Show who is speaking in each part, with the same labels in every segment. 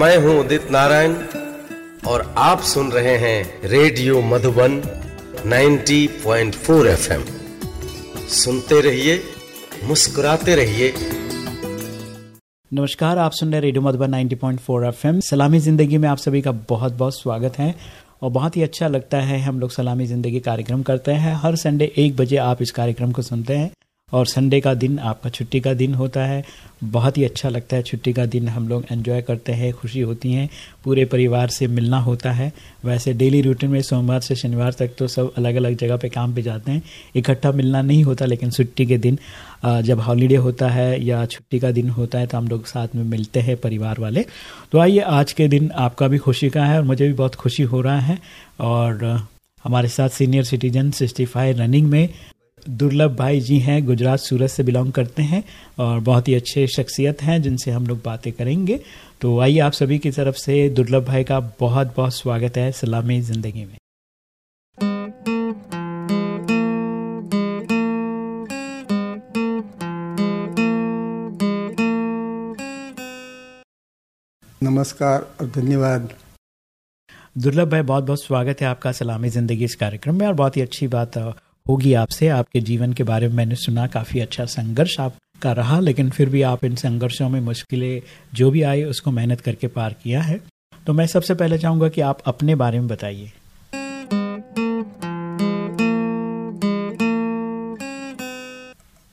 Speaker 1: मैं हूँ उदित नारायण और आप सुन रहे हैं रेडियो मधुबन 90.4 एफएम। सुनते रहिए, मुस्कुराते रहिए।
Speaker 2: नमस्कार, आप सुन रहे हैं रेडियो मधुबन 90.4 एफएम। सलामी ज़िंदगी में आप सभी का बहुत बहुत स्वागत है और बहुत ही अच्छा लगता है हम लोग सलामी ज़िंदगी कार्यक्रम करते हैं। हर संडे एक बजे आप इस कार्यक्रम को सुनते हैं। और संडे का दिन, आपका छुट्टी का दिन होता है। बहुत ही अच्छा लगता है, छुट्टी का दिन हम लोग एंजॉय करते हैं, खुशी होती है, पूरे परिवार से मिलना होता है। वैसे डेली रूटीन में सोमवार से शनिवार तक तो सब अलग अलग जगह पे काम पे जाते हैं। इकट्ठा मिलना नहीं होता, लेकिन छुट्टी के दिन जब हॉलीडे होता है या छुट्टी का दिन होता है तो हम लोग साथ में मिलते हैं परिवार वाले। तो आइए, आज के दिन आपका भी खुशी का है और मुझे भी बहुत खुशी हो रहा है। और, हमारे साथ सीनियर सिटीजन सिक्सटी रनिंग में दुर्लभ भाई जी हैं गुजरात सूरत से बिलोंग करते हैं और बहुत ही अच्छे शख्सियत हैं जिनसे हम लोग बातें करेंगे। तो आइए आप सभी की तरफ़ से दुर्लभ भाई का बहुत बहुत स्वागत है सलामी ज़िंदगी में।
Speaker 3: नमस्कार और धन्यवाद।
Speaker 2: दुर्लभ भाई बहुत बहुत स्वागत है आपका सलामी ज़िंदगी इस कार्यक्रम में और बहुत ही अच्छी बात होगी आपसे आपके जीवन के बारे में मैंने सुना काफ़ी अच्छा संघर्ष आपका रहा लेकिन फिर भी आप इन संघर्षों में मुश्किलें जो भी आई उसको मेहनत करके पार किया है। तो मैं सबसे पहले चाहूँगा कि आप अपने बारे में बताइए।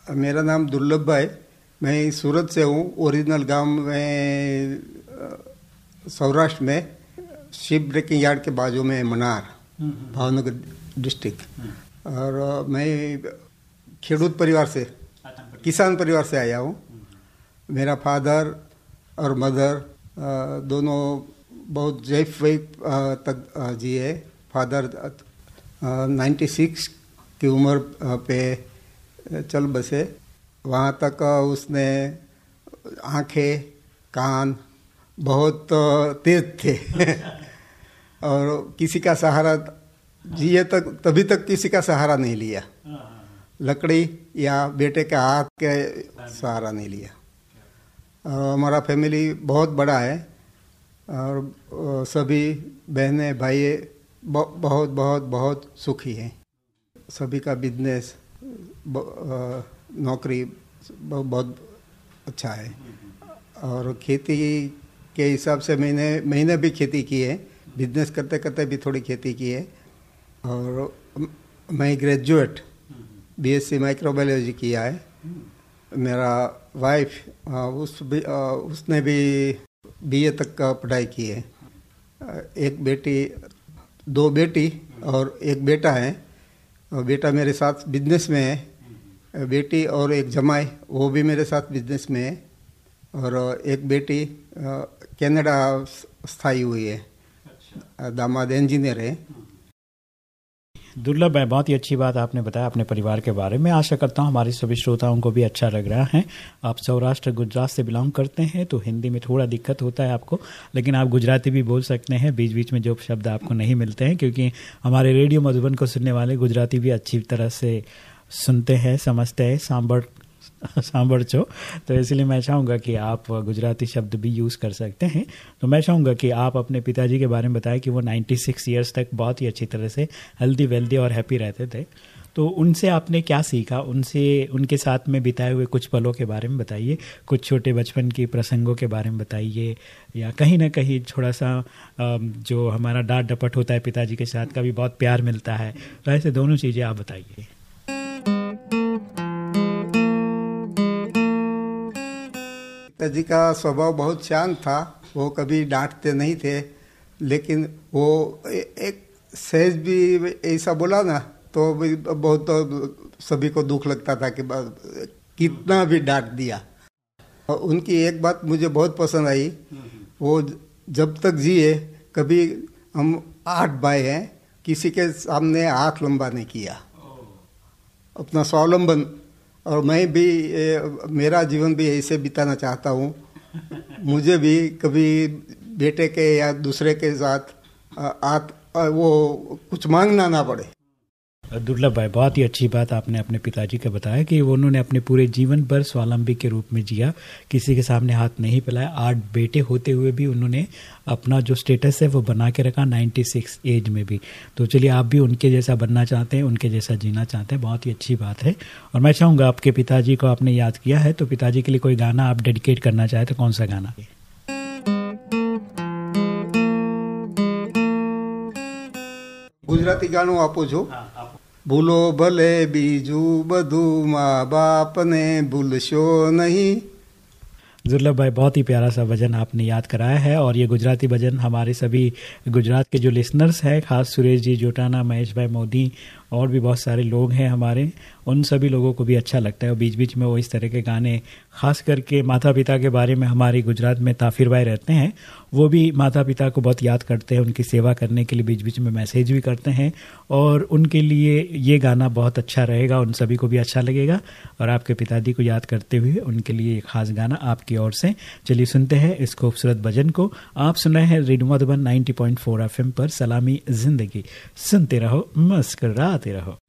Speaker 3: मेरा नाम दुर्लभ भाई मैं सूरत से हूँ ओरिजिनल गाँव में सौराष्ट्र में शिप ब्रेकिंग यार्ड के बाजू में मनार भावनगर डिस्ट्रिक्ट। और मैं खेडूत परिवार से, किसान परिवार से आया हूँ। मेरा फादर और मदर दोनों बहुत जैफ वैफ तक जिए फादर नाइन्टी सिक्स की उम्र पे चल बसे। वहाँ तक उसने आँखें, कान बहुत तेज थे। और किसी का सहारा जिए तक, तभी तक किसी का सहारा नहीं लिया। लकड़ी या बेटे के हाथ के सहारा नहीं लिया। हमारा फैमिली बहुत बड़ा है और सभी बहनें भाई बहुत बहुत बहुत सुखी हैं। सभी का बिज़नेस नौकरी बहुत अच्छा है। और खेती के हिसाब से मैंने मैंने भी खेती की है। बिज़नेस करते करते भी थोड़ी खेती की है। और मैं ग्रेजुएट बीएससी माइक्रोबायोलॉजी किया है। मेरा वाइफ उस भी उसने भी बीए तक का पढ़ाई की है। एक बेटी, दो बेटी और एक बेटा है। बेटा मेरे साथ बिज़नेस में है। बेटी और एक जमाई, वो भी मेरे साथ बिज़नेस में है। और एक बेटी कनाडा स्थायी हुई है। दामाद इंजीनियर है।
Speaker 2: दुर्लभ है, बहुत ही अच्छी बात आपने बताया अपने परिवार के बारे में। आशा करता हूँ हमारे सभी श्रोताओं को भी अच्छा लग रहा है। आप सौराष्ट्र, गुजरात से बिलोंग करते हैं तो हिंदी में थोड़ा दिक्कत होता है आपको, लेकिन आप गुजराती भी बोल सकते हैं। बीच बीच में जो शब्द आपको नहीं मिलते हैं, क्योंकि हमारे रेडियो मधुबन को सुनने वाले गुजराती भी अच्छी तरह से सुनते हैं, समझते हैं। सांबर सांभर तो इसलिए मैं चाहूँगा कि आप गुजराती शब्द भी यूज़ कर सकते हैं। तो मैं चाहूँगा कि आप अपने पिताजी के बारे में बताएँ कि वो 96 ईयर्स तक बहुत ही अच्छी तरह से हेल्दी वेल्दी और हैप्पी रहते थे। तो उनसे आपने क्या सीखा? उनसे, उनके साथ में बिताए हुए कुछ पलों के बारे में बताइए। कुछ छोटे बचपन के प्रसंगों के बारे में बताइए। या कहीं ना कहीं थोड़ा सा जो हमारा डांट डपट होता है पिताजी के साथ का भी बहुत प्यार मिलता है। तो ऐसे दोनों चीज़ें आप बताइए।
Speaker 3: पिताजी का स्वभाव बहुत शांत था वो कभी डांटते नहीं थे लेकिन वो एक सहज भी ऐसा बोला ना तो बहुत तो सभी को दुख लगता था कि कितना भी डांट दिया। और उनकी एक बात मुझे बहुत पसंद आई वो जब तक जिए कभी हम आठ भाई हैं किसी के सामने हाथ लंबा नहीं किया। अपना स्वावलंबन और मैं भी ए, मेरा जीवन भी ऐसे बिताना चाहता हूँ। मुझे भी कभी बेटे के या दूसरे के साथ आ, आ, वो कुछ मांगना ना पड़े।
Speaker 2: दुर्लभ भाई बहुत ही अच्छी बात आपने अपने पिताजी का बताया कि उन्होंने अपने पूरे जीवन भर स्वावलंबी के रूप में जिया। किसी के सामने हाथ नहीं फैलाया आठ बेटे होते हुए भी उन्होंने अपना जो स्टेटस है वो बना के रखा 96 एज में भी। तो चलिए, आप भी उनके जैसा बनना चाहते हैं, उनके जैसा जीना चाहते हैं, बहुत ही अच्छी बात है। और मैं चाहूँगा आपके पिताजी को आपने याद किया है तो पिताजी के लिए कोई गाना आप डेडिकेट करना चाहे तो कौन सा गाना?
Speaker 3: ગુજરાતી ગાણું આપો છો ભૂલો ભલે બીજું બધું મા બાપને ભૂલશો નહીં
Speaker 2: दुर्लभ भाई बहुत ही प्यारा सा भजन आपने याद कराया है और ये गुजराती भजन हमारे सभी गुजरात के जो लिसनर्स हैं खास सुरेश जी जोटाना महेश भाई मोदी और भी बहुत सारे लोग हैं हमारे। उन सभी लोगों को भी अच्छा लगता है और बीच बीच में वो इस तरह के गाने, खास करके माता पिता के बारे में हमारे गुजरात में ताफिर भाई रहते हैं, वो भी माता पिता को बहुत याद करते हैं, उनकी सेवा करने के लिए बीच बीच में मैसेज भी करते हैं और उनके लिए ये गाना बहुत अच्छा रहेगा, उन सभी को भी अच्छा लगेगा और आपके पिताजी को याद करते हुए उनके लिए एक खास गाना आपकी ओर से। चलिए सुनते हैं इस खूबसूरत भजन को। आप सुन रहे हैं रेडियो मधुबन नाइनटी पॉइंट पर सलामी ज़िंदगी। सुनते रहो मस्कराते रहो
Speaker 4: माँ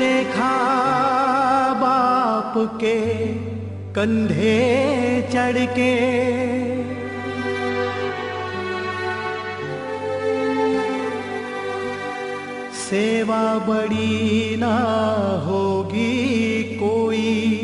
Speaker 4: देखा बाप के कंधे चढ़ के। सेवा बड़ी ना होगी कोई।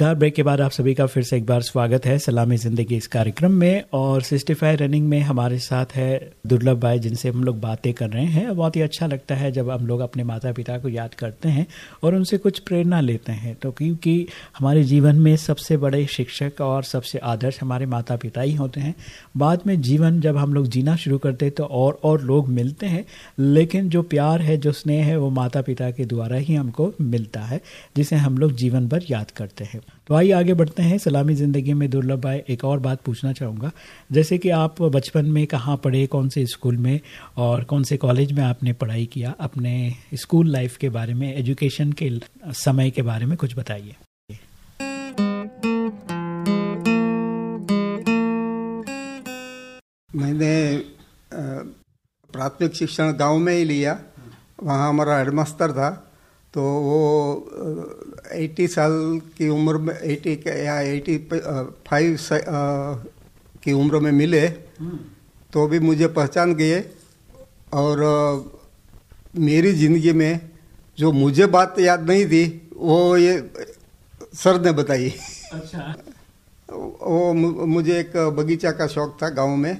Speaker 2: नमस्कार। ब्रेक के बाद आप सभी का फिर से एक बार स्वागत है सलामी ज़िंदगी इस कार्यक्रम में। और सिक्सटी रनिंग में हमारे साथ है दुर्लभ भाई, जिनसे हम लोग बातें कर रहे हैं। बहुत ही अच्छा लगता है जब हम लोग अपने माता पिता को याद करते हैं और उनसे कुछ प्रेरणा लेते हैं। तो क्योंकि हमारे जीवन में सबसे बड़े शिक्षक और सबसे आदर्श हमारे माता पिता ही होते हैं। बाद में जीवन जब हम लोग जीना शुरू करते हैं तो और और लोग मिलते हैं। लेकिन जो प्यार है, जो स्नेह है, वो माता पिता के द्वारा ही हमको मिलता है, जिसे हम लोग जीवन भर याद करते हैं। तो आइए आगे बढ़ते हैं सलामी ज़िंदगी में दुर्लभ भाई एक और बात पूछना चाहूँगा। जैसे कि आप बचपन में कहाँ पढ़े, कौन से स्कूल में और कौन से कॉलेज में आपने पढ़ाई किया? अपने स्कूल लाइफ के बारे में, एजुकेशन के समय के बारे में कुछ बताइए।
Speaker 3: मैंने प्राथमिक शिक्षण गाँव में ही लिया। वहाँ हमारा हेडमास्टर था तो वो एटी साल की उम्र में एटी या एटी फाइव की उम्र में मिले तो भी मुझे पहचान गए। और मेरी ज़िंदगी में जो मुझे बात याद नहीं थी वो ये सर ने बताई।
Speaker 2: अच्छा।
Speaker 3: वो मुझे एक बगीचा का शौक था गाँव में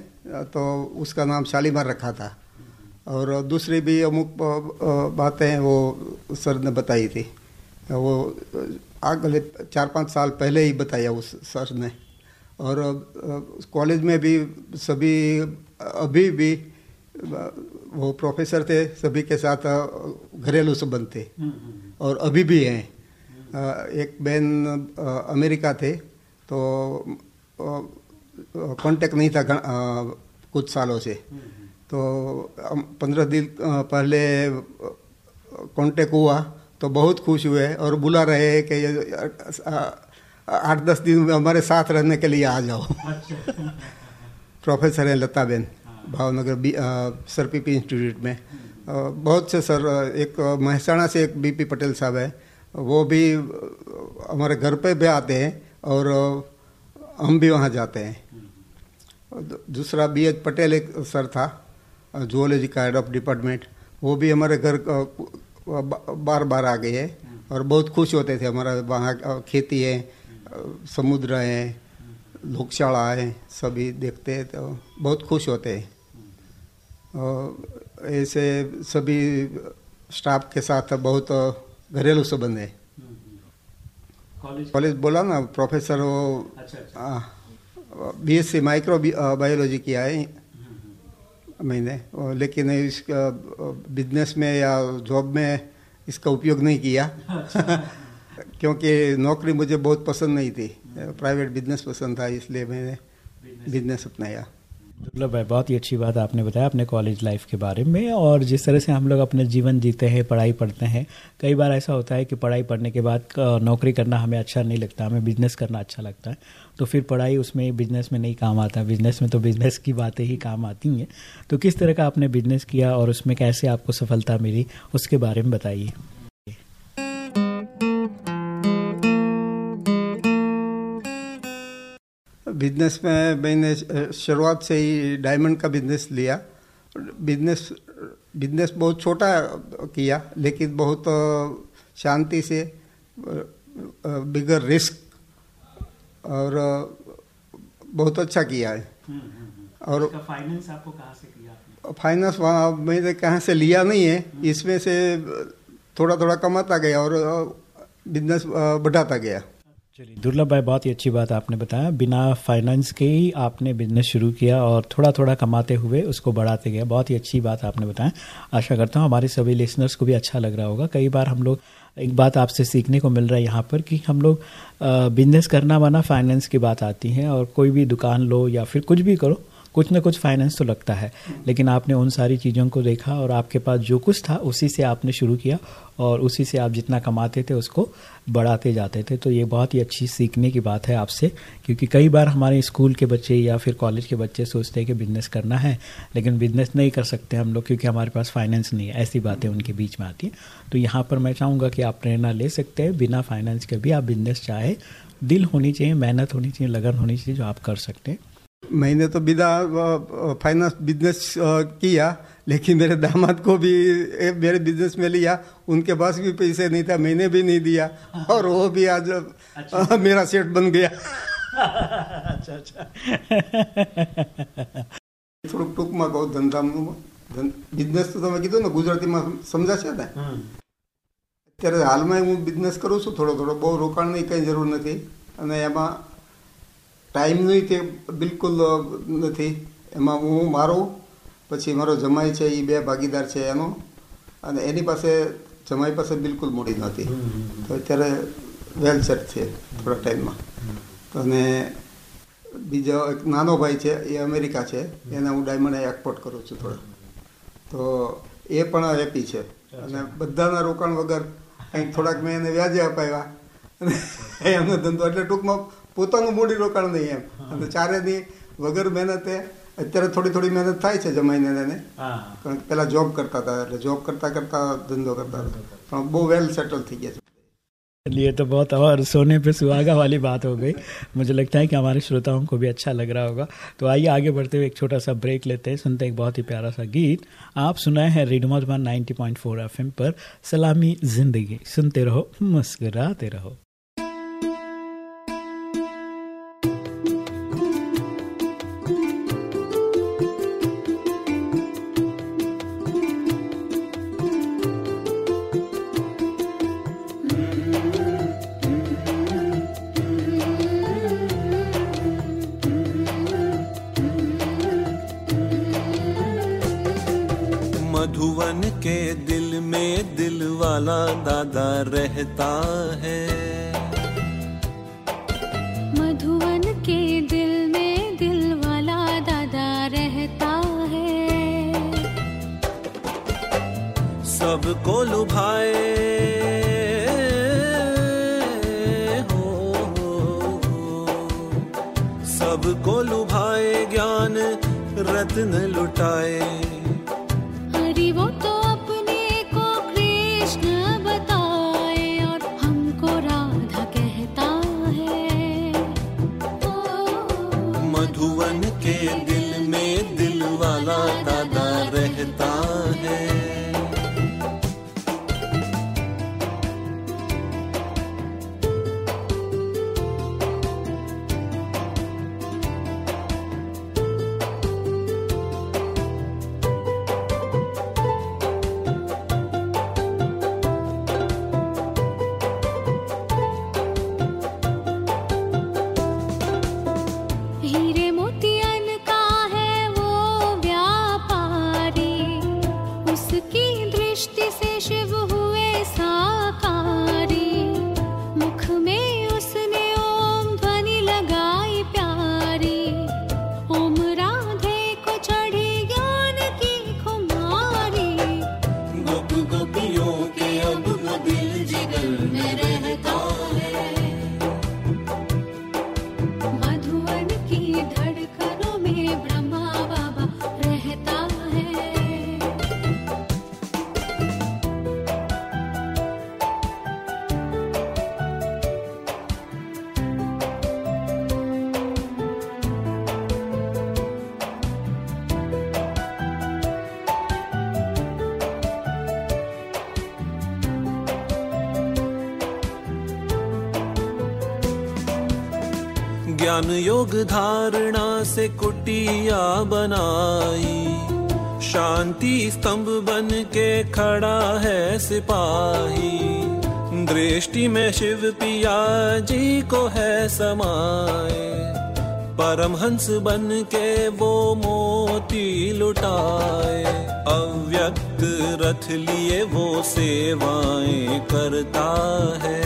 Speaker 3: तो उसका नाम शालीमार रखा था। और दूसरी भी अमुक बातें वो सर ने बताई थी। वो अगले चार पाँच साल पहले ही बताया उस सर ने। और कॉलेज में भी सभी अभी भी वो प्रोफेसर थे सभी के साथ घरेलू संबंध थे। और अभी भी हैं। एक बहन अमेरिका थे तो कांटेक्ट नहीं था कुछ सालों से। तो पंद्रह दिन पहले कांटेक्ट हुआ। तो बहुत खुश हुए और बुला रहे हैं कि आठ दस दिन में हमारे साथ रहने के लिए आ जाओ। अच्छा। प्रोफेसर हैं Lata ben Bhavnagar B sir P P institute में। बहुत से सर एक महसाणा से एक बीपी पटेल साहब है। वो भी हमारे घर पे भी आते हैं और हम भी वहाँ जाते हैं। दूसरा बी एच पटेल एक सर था जूलॉजी का हेड ऑफ़ डिपार्टमेंट वो भी हमारे घर बार बार आ गए हैं और बहुत खुश होते थे हमारा वहाँ खेती है समुद्र है लोकशाला है सभी देखते हैं तो बहुत खुश होते हैं। और ऐसे सभी स्टाफ के साथ बहुत घरेलू संबंध है।
Speaker 2: कॉलेज
Speaker 3: बोला ना प्रोफेसर वो
Speaker 2: अच्छा
Speaker 3: सी माइक्रो बायोलॉजी किया है मैंने लेकिन इस बिज़नेस में या जॉब में इसका उपयोग नहीं किया। क्योंकि नौकरी मुझे बहुत पसंद नहीं थी। प्राइवेट बिज़नेस पसंद था, इसलिए मैंने बिज़नेस अपनाया।
Speaker 2: है, बहुत ही अच्छी बात आपने बताया अपने कॉलेज लाइफ के बारे में। और जिस तरह से हम लोग अपने जीवन जीते हैं, पढ़ाई पढ़ते हैं, कई बार ऐसा होता है कि पढ़ाई पढ़ने के बाद नौकरी करना हमें अच्छा नहीं लगता, हमें बिज़नेस करना अच्छा लगता है। तो फिर पढ़ाई उसमें बिज़नेस में नहीं काम आता। बिज़नेस में तो बिज़नेस की बातें ही काम आती हैं। तो किस तरह का आपने बिज़नेस किया और उसमें कैसे आपको सफलता मिली, उसके बारे में बताइए।
Speaker 3: बिज़नेस में मैंने शुरुआत से ही डायमंड का बिज़नेस लिया। बिज़नेस बिज़नेस बहुत छोटा किया, लेकिन बहुत शांति से बिगर रिस्क और बहुत अच्छा किया है। और
Speaker 2: फाइनेंस आपको कहाँ से किया
Speaker 3: फाइनेंस वहाँ मैंने कहाँ से लिया नहीं है। इसमें से थोड़ा थोड़ा कमाता गया और बिज़नेस बढ़ाता गया।
Speaker 2: चलिए, दुर्लभ भाई, बहुत ही अच्छी बात आपने बताया। बिना फाइनेंस के ही आपने बिज़नेस शुरू किया और थोड़ा थोड़ा कमाते हुए उसको बढ़ाते गए बहुत ही अच्छी बात आपने बताया। आशा करता हूँ हमारे सभी लिसनर्स को भी अच्छा लग रहा होगा। कई बार हम लोग, एक बात आपसे सीखने को मिल रहा है यहाँ पर कि हम लोग बिज़नेस करना माना फाइनेंस की बात आती है और कोई भी दुकान लो या फिर कुछ भी करो कुछ ना कुछ फाइनेंस तो लगता है। लेकिन आपने उन सारी चीज़ों को देखा और आपके पास जो कुछ था, उसी से आपने शुरू किया और उसी से आप जितना कमाते थे, उसको बढ़ाते जाते थे। तो ये बहुत ही अच्छी सीखने की बात है आपसे, क्योंकि कई बार हमारे स्कूल के बच्चे या फिर कॉलेज के बच्चे सोचते हैं कि बिज़नेस करना है, लेकिन बिज़नेस नहीं कर सकते हम लोग क्योंकि हमारे पास फाइनेंस नहीं है। ऐसी बातें उनके बीच में आती हैं। तो यहाँ पर मैं चाहूँगा कि आप प्रेरणा ले सकते हैं। बिना फाइनेंस के भी आप बिज़नेस चाहे, दिल होनी चाहिए, मेहनत होनी चाहिए, लगन होनी चाहिए जो आप कर सकते हैं।
Speaker 3: मैंने तो बिना फाइनेंस बिजनेस अ, किया लेकिन मेरे दामाद को भी ए, मेरे बिजनेस में लिया उनके पास भी पैसे नहीं था मैंने भी नहीं दिया और वो भी आज अ, मेरा सेठ बन गया
Speaker 2: अच्छा अच्छा
Speaker 3: થોડુંક ટૂંકમાં કહું ધંધાનું ધન- બિઝનેસ તો તમે કીધું ને ગુજરાતીમાં સમજાશે ને અત્યારે હાલમાં હું બિઝનેસ કરું છું થોડો થોડો બહુ રોકાણની કંઈ જરૂર નથી અને એમાં ટાઈમની તે બિલકુલ નથી. એમાં હું મારો પછી મારો જમાઈ છે એ બે ભાગીદાર છે એનો. અને એની પાસે જમાઈ પાસે બિલકુલ મૂડી નહોતી. તો અત્યારે વેલ સેટ છે થોડા ટાઈમમાં. અને બીજો એક નાનો ભાઈ છે એ અમેરિકા છે. એને હું ડાયમંડ એક્સપોર્ટ કરું છું થોડા. તો એ પણ હેપી છે. અને બધાના રોકાણ વગર કંઈક થોડાક મેં એને વ્યાજે અપાવ્યા. અને એમનો ધંધો એટલે ટૂંકમાં પોતાનું મૂડી રોકાણ નહીં એમ અને ચારેની વગર મહેનતે અત્યારે થોડી થોડી મહેનત થાય છે જમાઈને એને
Speaker 2: हाँ
Speaker 3: કારણ કે પહેલાં જોબ કરતા હતા એટલે જોબ કરતાં કરતાં ધંધો કરતા હતા પણ બહુ વેલ સેટલ થઈ ગયા છે
Speaker 2: चलिए तो बहुत और सोने पे सुहागा वाली बात हो गई मुझे लगता है कि हमारे श्रोताओं को भी अच्छा लग रहा होगा तो आइए आगे बढ़ते हुए एक छोटा सा ब्रेक लेते हैं सुनते हैं एक बहुत ही प्यारा सा गीत आप सुनाए हैं रेडियो मधुबन 90.4 एफएम पर सलामी जिंदगी सुनते रहो मुस्कुराते रहो
Speaker 5: रहता
Speaker 6: रहता
Speaker 5: ज्ञान योग धारणा से कुटिया बनाई। शांति स्तंभ बन के खड़ा है सिपाही। दृष्टि में शिव पिया जी को है समाए परमहंस बन के वो मोती लुटाए। अव्यक्त रथ लिए वो सेवाएँ करता है।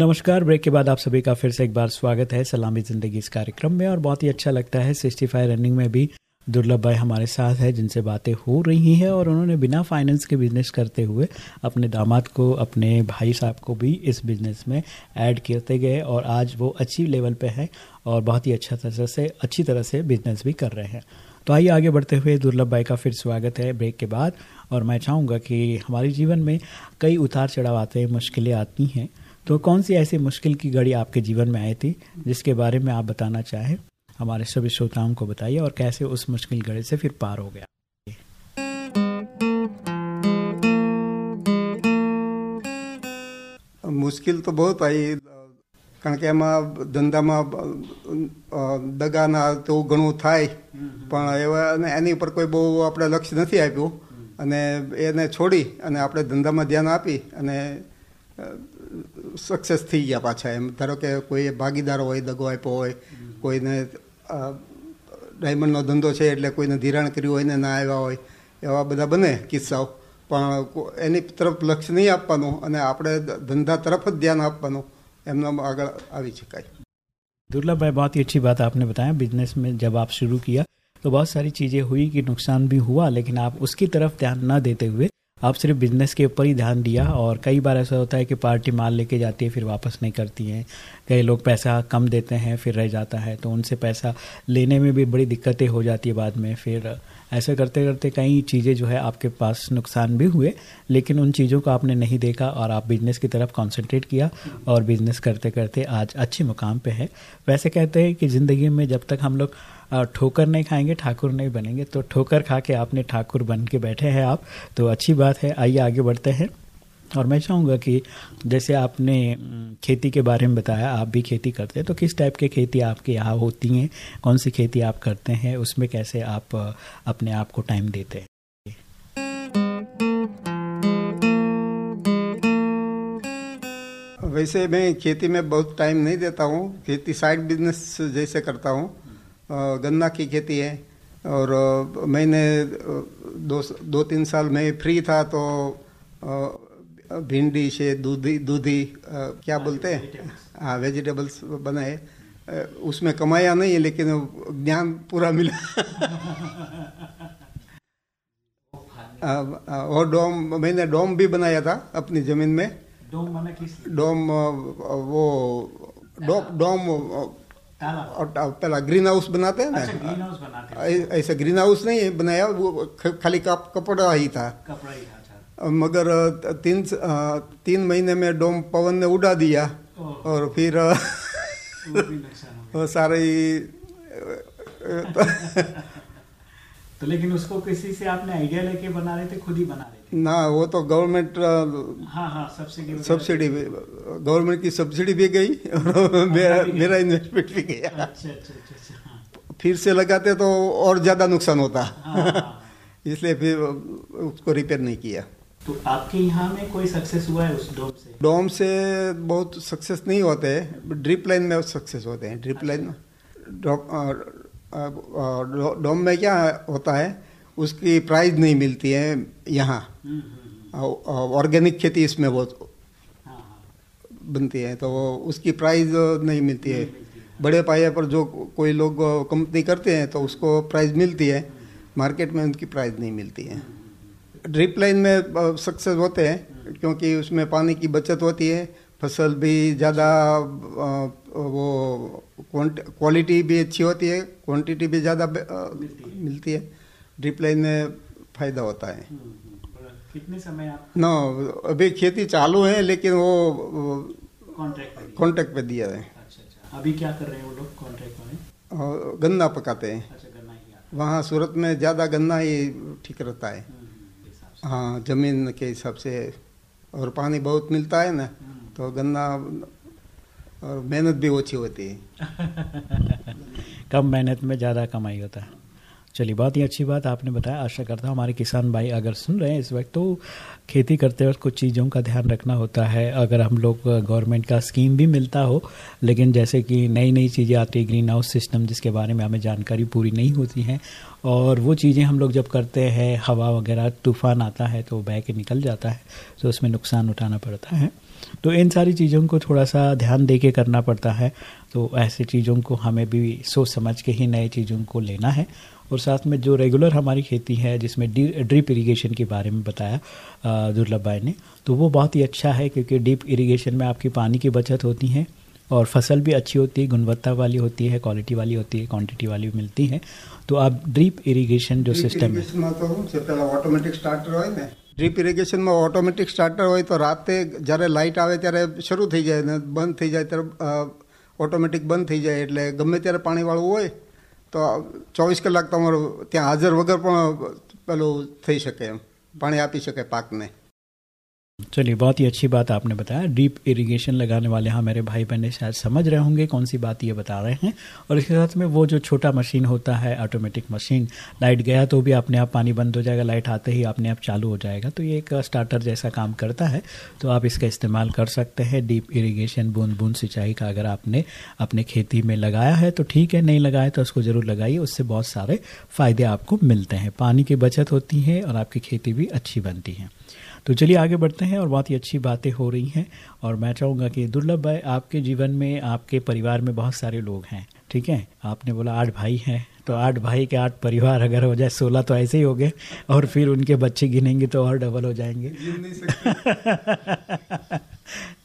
Speaker 2: नमस्कार। ब्रेक के बाद आप सभी का फिर से एक बार स्वागत है सलामी ज़िंदगी इस कार्यक्रम में। और बहुत ही अच्छा लगता है सिक्सटी फाइव रनिंग में भी दुर्लभ भाई हमारे साथ है, जिनसे बातें हो रही हैं। और उन्होंने बिना फाइनेंस के बिज़नेस करते हुए अपने दामाद को, अपने भाई साहब को भी इस बिज़नेस में ऐड करते गए और आज वो अच्छी लेवल पे है और बहुत ही अच्छा तरह से, अच्छी तरह से बिज़नेस भी कर रहे हैं। तो आइए आगे बढ़ते हुए दुर्लभ भाई का फिर स्वागत है ब्रेक के बाद। और मैं चाहूँगा कि हमारे जीवन में कई उतार चढ़ाव आते हैं, मुश्किलें आती हैं। तो कौन सी ऐसी मुश्किल की घड़ी आपके जीवन में आई थी जिसके बारे में आप बताना चाहें हमारे सभी श्रोताओं को बताइए और कैसे उस मुश्किल घड़ी से फिर पार हो गया
Speaker 3: મુશ્કેલ તો બહુ આવી કારણ કે એમાં ધંધામાં અ, દગાના તો ઘણું થાય પણ એવા અને એની ઉપર કોઈ બહુ આપણે લક્ષ્ય નથી આપ્યું અને એને છોડી અને આપણે ધંધામાં ધ્યાન આપી અને સક્સેસ થઈ ગયા પાછા એમ ધારો કે કોઈ ભાગીદાર હોય દગો આપ્યો હોય કોઈને અ, ડાયમંડનો ધંધો છે એટલે કોઈને ધિરાણ કર્યું હોય ને ના આવ્યા હોય એવા બધા બને કિસ્સાઓ પણ કો- એની તરફ લક્ષ્ય નહીં આપવાનું અને આપણે ધ- ધંધા તરફ જ ધ્યાન આપવાનું એમનામ આગળ આવી શકાય
Speaker 2: दुर्लभ भाई बहुत ही अच्छी बात आपने बताया बिजनेस में जब आप शुरू किया तो बहुत सारी चीज़ें हुई कि नुकसान भी हुआ लेकिन आप उसकी तरफ ध्यान न देते हुए आप सिर्फ़ बिज़नेस के ऊपर ही ध्यान दिया और कई बार ऐसा होता है कि पार्टी माल लेके जाती है, फिर वापस नहीं करती है। कई लोग पैसा कम देते हैं, फिर रह जाता है तो उनसे पैसा लेने में भी बड़ी दिक्कतें हो जाती है बाद में। फिर ऐसे करते करते कई चीज़ें जो है आपके पास नुकसान भी हुए, लेकिन उन चीज़ों को आपने नहीं देखा और आप बिज़नेस की तरफ़ कंसंट्रेट किया और बिज़नेस करते करते आज अच्छे मुकाम पर है। वैसे कहते हैं कि ज़िंदगी में जब तक हम लोग ठोकर नहीं खाएँगे, ठाकुर नहीं बनेंगे। तो ठोकर खा के आपने ठाकुर बन के बैठे हैं आप। तो अच्छी बात है, आइए आगे बढ़ते हैं। और मैं चाहूँगा कि जैसे आपने खेती के बारे में बताया, आप भी खेती करते हैं तो किस टाइप की खेती आपके यहाँ होती हैं? कौन सी खेती आप करते हैं? उसमें कैसे आप, अपने आप को टाइम देते हैं?
Speaker 3: वैसे मैं खेती में बहुत टाइम नहीं देता हूँ। खेती साइड बिज़नेस जैसे करता हूँ। गन्ना की खेती है। और मैंने दो दो तीन साल में फ्री था तो भिंडी से दूधी दूधी क्या बोलते हैं? हाँ वेजिटेबल्स बनाए उसमें कमाया नहीं है लेकिन ज्ञान पूरा मिला। और डोम मैंने डोम भी बनाया था अपनी ज़मीन में। डोम अ, वो डोम डोम और पहला ग्रीन हाउस बनाते हैं ना? ऐ- ऐसा ग्रीन हाउस नहीं है बनाया वो खाली कप कपड़ा ही था। अ, मगर तीन तीन महीने में डोम पवन ने उड़ा दिया और फिर वो सारे ही,
Speaker 2: तो लेकिन उसको किसी से आपने आइडिया लेके बना रहे थे खुद ही बना रहे थे?
Speaker 3: ना वो तो गवर्नमेंट
Speaker 2: हाँ हाँ सब्सिडी
Speaker 3: सब्सिडी गवर्नमेंट की सब्सिडी भी गई और मेरा मेरा इन्वेस्टमेंट भी गया।
Speaker 2: अच्छा अच्छा अच्छा हाँ,
Speaker 3: फिर से लगाते तो और ज़्यादा नुकसान होता।
Speaker 2: हाँ, हाँ।
Speaker 3: इसलिए फिर उसको रिपेयर नहीं किया।
Speaker 2: तो आपके यहाँ में कोई सक्सेस हुआ है उस डोम से?
Speaker 3: डोम से बहुत सक्सेस नहीं होते ड्रिप लाइन में सक्सेस होते हैं। ड्रिप लाइन में डोम में क्या होता है उसकी प्राइस नहीं मिलती है यहाँ। ऑर्गेनिक खेती इसमें बहुत
Speaker 2: हाँ हाँ।
Speaker 3: बनती है तो उसकी प्राइस नहीं मिलती है। बड़े पाए पर जो कोई लोग कंपनी करते हैं तो उसको प्राइस मिलती है। मार्केट में उनकी प्राइस नहीं मिलती है। ड्रिप लाइन में सक्सेस होते हैं क्योंकि उसमें पानी की बचत होती है। फ़सल भी ज़्यादा वो क्वालिटी भी अच्छी होती है क्वांटिटी भी ज़्यादा मिलती है। ड्रिप लाइन में फ़ायदा होता है।
Speaker 2: कितने समय आप
Speaker 3: ना अभी खेती चालू है लेकिन वो
Speaker 2: कॉन्ट्रैक्ट
Speaker 3: कॉन्ट्रैक्ट पे दिया। है।
Speaker 2: अच्छा अच्छा। अभी क्या कर रहे हैं वो लोग कॉन्ट्रैक्ट
Speaker 3: और गन्ना पकाते हैं।
Speaker 2: अच्छा गन्ना ही
Speaker 3: वहाँ सूरत में ज़्यादा गन्ना ही ठीक रहता है। हाँ ज़मीन के हिसाब से और पानी बहुत मिलता है ना तो गन्ना और मेहनत भी ओछी होती है।
Speaker 2: कम मेहनत में ज़्यादा कमाई होता है। चलिए, बहुत ही अच्छी बात आपने बताया। आशा करता हूँ हमारे किसान भाई अगर सुन रहे हैं इस वक्त तो खेती करते वक्त कुछ चीज़ों का ध्यान रखना होता है। अगर हम लोग गवर्नमेंट का स्कीम भी मिलता हो, लेकिन जैसे कि नई नई चीज़ें आती है ग्रीन हाउस सिस्टम जिसके बारे में हमें जानकारी पूरी नहीं होती है, और वो चीज़ें हम लोग जब करते हैं, हवा वगैरह तूफ़ान आता है तो बह के निकल जाता है तो उसमें नुकसान उठाना पड़ता है। तो इन सारी चीज़ों को थोड़ा सा ध्यान दे के करना पड़ता है। तो ऐसे चीज़ों को हमें भी सोच समझ के ही नए चीज़ों को लेना है। और साथ में जो रेगुलर हमारी खेती है जिसमें ड्रिप इरिगेशन के बारे में बताया अ, दुर्लभ भाई ने तो वो बहुत ही अच्छा है क्योंकि डीप इरिगेशन में आपकी पानी की बचत होती है और फसल भी अच्छी होती है गुणवत्ता वाली होती है क्वालिटी वाली होती है क्वांटिटी वाली भी मिलती है तो आप ड्रिप इरिगेशन जो सिस्टम है
Speaker 3: ઇરિગેશનમાં તો શું છે પેલા ઓટોમેટિક સ્ટાર્ટર હોય ને ડ્રીપ ઇરિગેશનમાં ઓટોમેટિક સ્ટાર્ટર હોય તો રાતે જ્યારે લાઇટ આવે ત્યારે શરૂ થઈ જાય ને બંધ થઈ જાય ત્યારે ઓટોમેટિક બંધ થઈ જાય એટલે ગમે ત્યારે પાણીવાળું હોય તો ચોવીસ કલાક તમારું ત્યાં હાજર વગર પણ પેલું થઈ શકે એમ. પાણી આપી શકે પાકને.
Speaker 2: चलिए, बहुत ही अच्छी बात आपने बताया। डीप इरिगेशन लगाने वाले हाँ मेरे भाई बहन शायद समझ रहे होंगे कौन सी बात ये बता रहे हैं। और इसके साथ में वो जो छोटा मशीन होता है ऑटोमेटिक मशीन लाइट गया तो भी अपने आप पानी बंद हो जाएगा लाइट आते ही अपने आप चालू हो जाएगा। तो ये एक स्टार्टर जैसा काम करता है। तो आप इसका इस्तेमाल कर सकते हैं। डीप इरीगेशन बूंद बूंद सिंचाई का अगर आपने अपने खेती में लगाया है तो ठीक है। नहीं लगाया तो उसको ज़रूर लगाइए। उससे बहुत सारे फ़ायदे आपको मिलते हैं। पानी की बचत होती है और आपकी खेती भी अच्छी बनती है। तो चलिए आगे बढ़ते हैं और बहुत ही अच्छी बातें हो रही हैं और मैं चाहूँगा कि दुर्लभ भाई आपके जीवन में आपके परिवार में बहुत सारे लोग हैं ठीक है? आपने बोला आठ भाई हैं तो आठ भाई के आठ परिवार अगर हो जाए सोलह तो ऐसे ही हो गए और फिर उनके बच्चे गिनेंगे तो और डबल हो जाएँगे।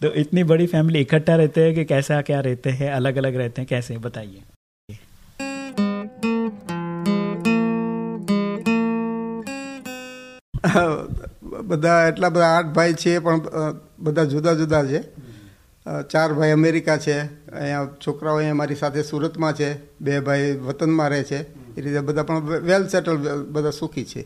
Speaker 2: तो इतनी बड़ी फैमिली इकट्ठा रहते हैं कि कैसा क्या रहते हैं अलग अलग रहते हैं कैसे बताइए।
Speaker 3: બધા એટલા બધા આઠ ભાઈ છે પણ અ, બધા જુદા જુદા છે અ, ચાર ભાઈ અમેરિકા છે અહીંયા છોકરાઓ અહીંયા મારી સાથે સુરતમાં છે બે ભાઈ વતનમાં રહે છે એ રીતે બધા પણ વેલ સેટલ બધા સુખી છે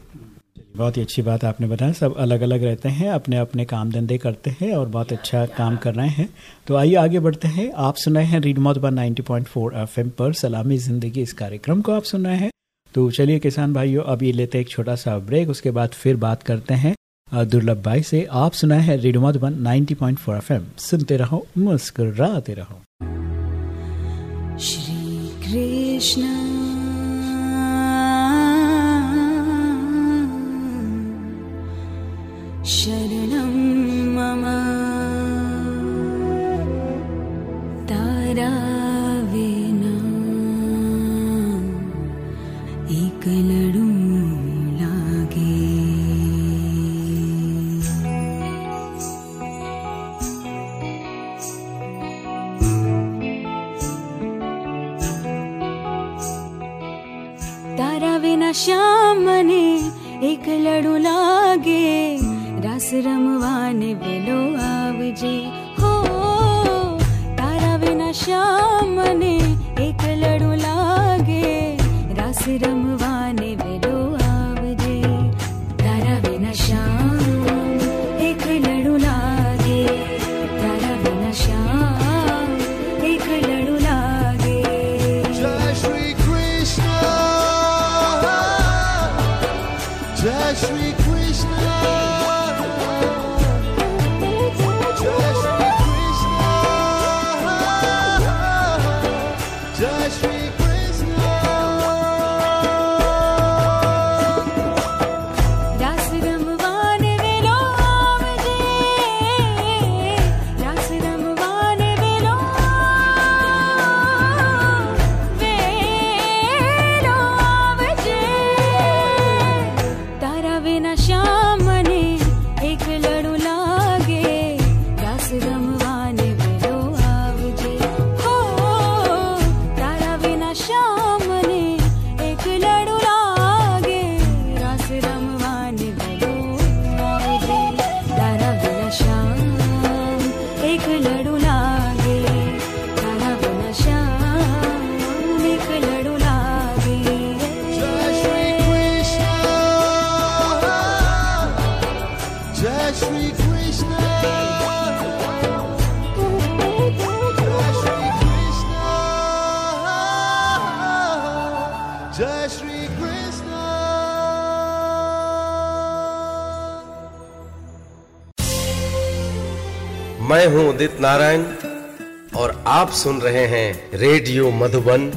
Speaker 2: बहुत ही अच्छी बात आपने बताया सब अलग अलग रहते हैं अपने अपने काम धंधे करते हैं और बहुत अच्छा काम कर रहे हैं तो आइए आगे बढ़ते हैं आप सुन रहे हैं रीड मोतबा 90.4 एफएम पर सलामी ज़िंदगी इस कार्यक्रम को आप सुन रहे हैं तो चलिए किसान भाइयों अब ये लेते हैं एक छोटा सा ब्रेक उसके बाद फिर बात करते हैं अ, दुर्लभ भाई से आप सुना है रेडियो मधुबन 90.4 पॉइंट सुनते रहो, मुस्कुराते रहो।
Speaker 5: श्री कृष्ण।
Speaker 1: शरणं उदित नारायण और आप सुन रहे हैं रेडियो मधुबन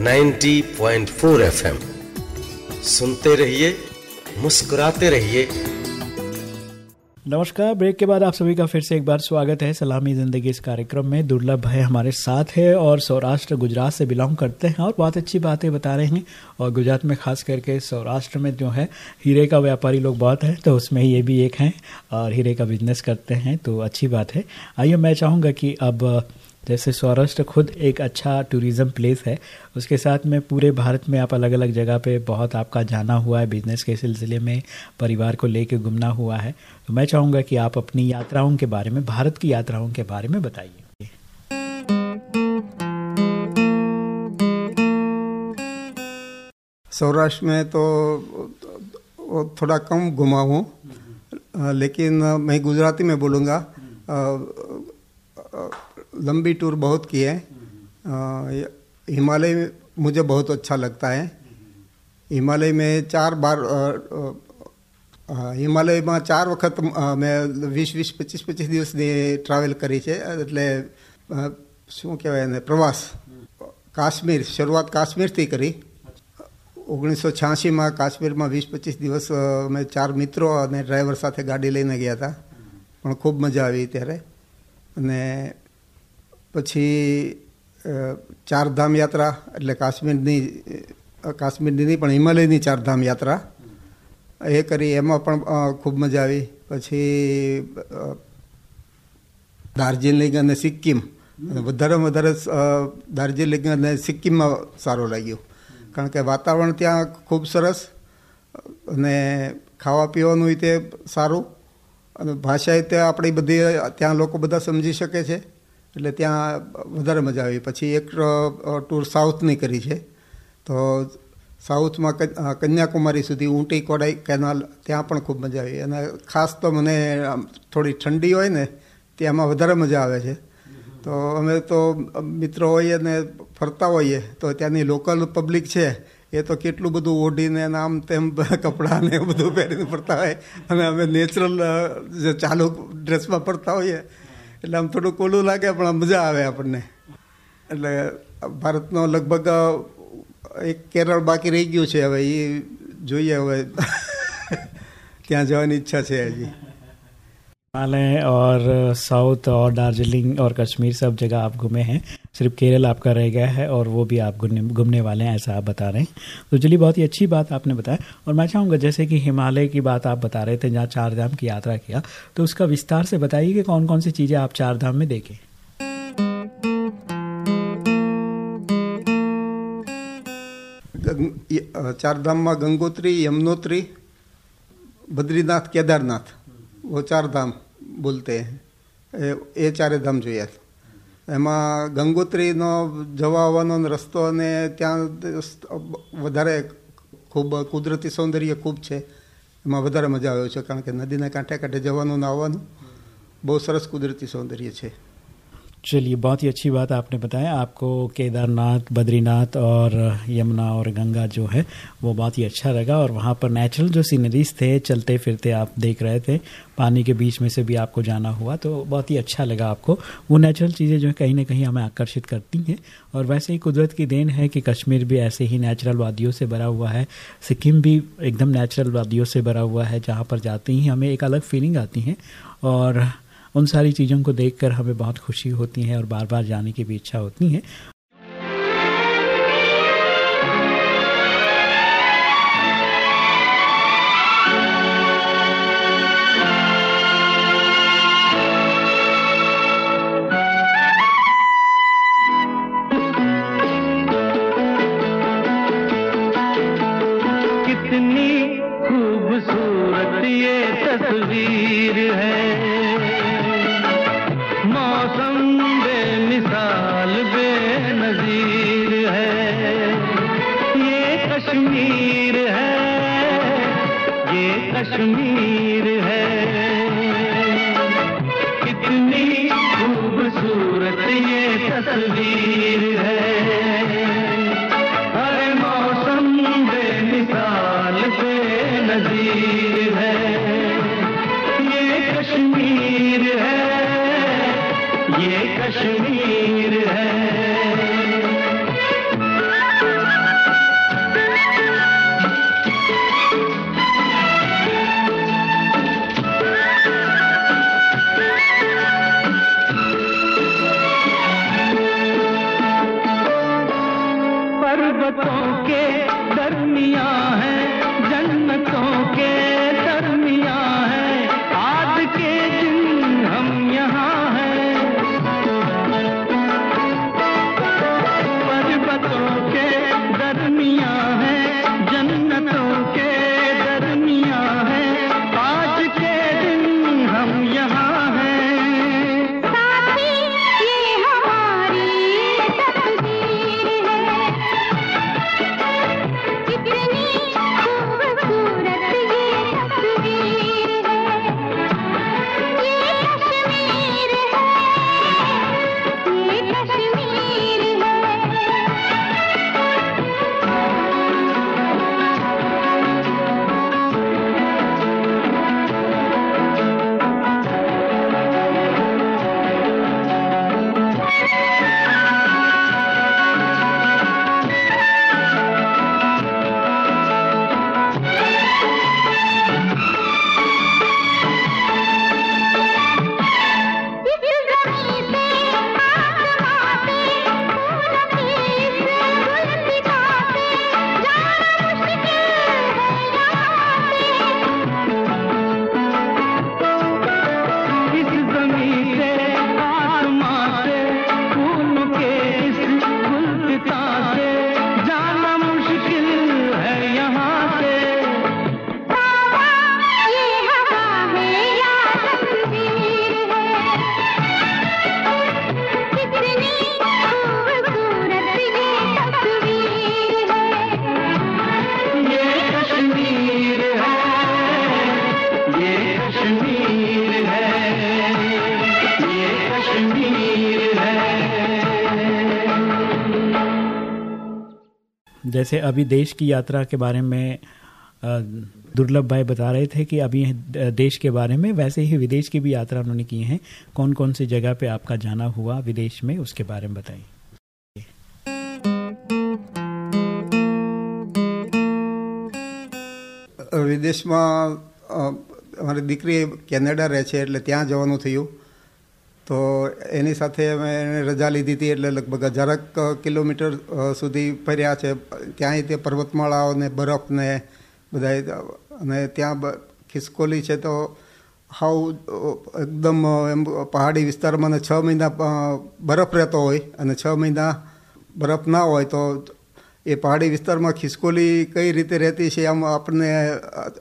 Speaker 1: 90.4 एफएम। सुनते रहिए, मुस्कुराते रहिए।
Speaker 2: नमस्कार। ब्रेक के बाद आप सभी का फिर से एक बार स्वागत है सलामी ज़िंदगी इस कार्यक्रम में। दुर्लभ भाई हमारे साथ है और सौराष्ट्र, गुजरात से बिलोंग करते हैं और बहुत अच्छी बातें बता रहे हैं। और गुजरात में खास करके सौराष्ट्र में जो है, हीरे का व्यापारी लोग बहुत हैं तो उसमें ये भी एक हैं। और हीरे का बिज़नेस करते हैं तो अच्छी बात है। आइए, मैं चाहूँगा कि अब जैसे सौराष्ट्र खुद एक अच्छा टूरिज़्म प्लेस है, उसके साथ में पूरे भारत में आप अलग अलग जगह पे बहुत आपका जाना हुआ है बिज़नेस के सिलसिले में परिवार को लेके घूमना हुआ है। तो मैं चाहूँगा कि आप अपनी यात्राओं के बारे में, भारत की यात्राओं के बारे में बताइए।
Speaker 3: सौराष्ट्र में तो थोड़ा कम घुमा हूँ, लेकिन मैं गुजराती में बोलूँगा। लंबी टूर बहुत की है अ, ये- हिमालय मुझे बहुत अच्छा लगता है हिमालय में चार बार अ, अ, અ, હિમાલયમાં ચાર વખત અ, મેં વીસ વીસ પચીસ પચીસ દિવસની ટ્રાવેલ કરી છે એટલે અ, શું કહેવાય એને પ્રવાસ કાશ્મીર શરૂઆત કાશ્મીરથી કરી ઓગણીસો છ્યાસીમાં કાશ્મીરમાં વીસ પચીસ દિવસ અ, અમે ચાર મિત્રો અને ડ્રાઈવર સાથે ગાડી લઈને ગયા હતા પણ ખૂબ મજા આવી ત્યારે અને પછી ચારધામ યાત્રા, એટલે કાશ્મીરની કાશ્મીરની નહીં પણ હિમાલયની ચારધામ યાત્રા. એ કરી, એમાં પણ ખૂબ મજા આવી. પછી દાર્જિલિંગ અને સિક્કિમ. વધારેમાં વધારે દાર્જિલિંગ અને સિક્કિમમાં સારું લાગ્યું. કારણ કે વાતાવરણ ત્યાં ખૂબ સરસ, અને ખાવા પીવાનું તે સારું, અને ભાષા તે આપણી બધી, ત્યાં લોકો બધા સમજી શકે છે. એટલે ત્યાં વધારે મજા આવી. પછી એક ટૂર સાઉથની કરી છે. તો સાઉથમાં કન- કન્યાકુમારી સુધી ઊંટી કોડાઈ કેનાલ ત્યાં પણ ખૂબ મજા આવી. અને ખાસ તો મને થોડી ઠંડી હોય ને, ત્યાંમાં વધારે મજા આવે છે. તો અમે તો મિત્રો હોઈએ ને, ફરતા હોઈએ, તો ત્યાંની લોકલ પબ્લિક છે, એ તો કેટલું બધું ઓઢીને આમ તેમ કપડાં ને એવું બધું પહેરીને ફરતા હોય. અને અમે નેચરલ જે ચાલુ ડ્રેસમાં ફરતા હોઈએ એટલે આમ થોડું કોલું લાગે પણ આમ મજા આવે આપણને એટલે ભારતનો લગભગ એક કેરળ બાકી રહી ગયું છે હવે એ જોઈએ હવે ત્યાં જવાની ઈચ્છા છે હજી
Speaker 2: हिमालय और साउथ और दार्जिलिंग और कश्मीर सब जगह आप घूमे हैं सिर्फ केरल आपका रह गया है और वो भी आप घूमने घूमने वाले हैं ऐसा आप बता रहे हैं तो चलिए बहुत ही अच्छी बात आपने बताया और मैं चाहूँगा जैसे कि हिमालय की बात आप बता रहे थे जहाँ चार धाम की यात्रा किया तो उसका विस्तार से बताइए कि कौन कौन सी चीज़ें आप चार धाम में देखें
Speaker 3: ગંગ- ય- અ, ચારધામમાં ગંગોત્રી યમનોત્રી બદ્રીનાથ કેદારનાથ वो ચાર ધામ બોલતે હૈ. એ એ ચારે ધામ જોયા એમાં ગંગોત્રીનો જવા આવવાનો રસ્તો અને ત્યાં વધારે ખૂબ કુદરતી સૌંદર્ય ખૂબ છે. એમાં વધારે મજા આવ્યો છે, કારણ કે નદીના કાંઠે કાંઠે જવાનું ને આવવાનું બહુ સરસ કુદરતી સૌંદર્ય છે.
Speaker 2: चलिए, बहुत ही अच्छी बात आपने बताया। आपको केदारनाथ, बद्रीनाथ और यमुना और गंगा जो है, वो बहुत ही अच्छा लगा और वहाँ पर नेचुरल जो सीनरीज थे चलते फिरते आप देख रहे थे, पानी के बीच में से भी आपको जाना हुआ तो बहुत ही अच्छा लगा आपको। वो नेचुरल चीज़ें जो है, कहीं ना कहीं हमें आकर्षित करती हैं और वैसे ही कुदरत की देन है कि कश्मीर भी ऐसे ही नेचुरल वादियों से भरा हुआ है, सिक्किम भी एकदम नेचुरल वादियों से भरा हुआ है, जहाँ पर जाते ही हमें एक अलग फीलिंग आती है और उन सारी चीज़ों को देखकर हमें बहुत खुशी होती है और बार बार जाने की भी इच्छा होती है। जैसे अभी देश की यात्रा के बारे में अ, दुर्लभ भाई बता रहे थे कि अभी द- देश के बारे में वैसे ही विदेश की भी यात्रा उन्होंने की है कौन कौन सी जगह पे आपका जाना हुआ विदेश में उसके बारे में बताइए
Speaker 3: વિદેશમાં અ, અમારી દીકરી કેનેડા રહે છે એટલે ત્યાં જવાનું થયું તો એની સાથે અમે એને રજા લીધી હતી એટલે લગભગ હજારક કિલોમીટર સુધી ફર્યા છે. ત્યાંય તે પર્વતમાળાઓ ને બરફ ને બધા અને ત્યાં ખિસકોલી છે તો હાવ એકદમ એમ, પહાડી વિસ્તારમાં ને છ મહિના બરફ રહેતો હોય અને છ મહિના બરફ ના હોય તો એ પહાડી વિસ્તારમાં ખિસકોલી કઈ રીતે રહેતી છે આમ આપણને